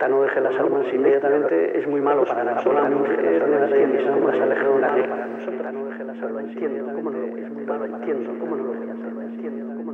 ETA no deje las armas inmediatamente es muy malo para la zona mujer, no las alejado de la para nosotras no deje las armas no, es muy malo, entiendo, cómo no lo voy a hacer, entiendo, cómo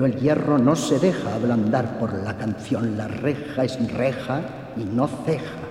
Pero el hierro no se deja ablandar por la canción, la reja es reja y no ceja.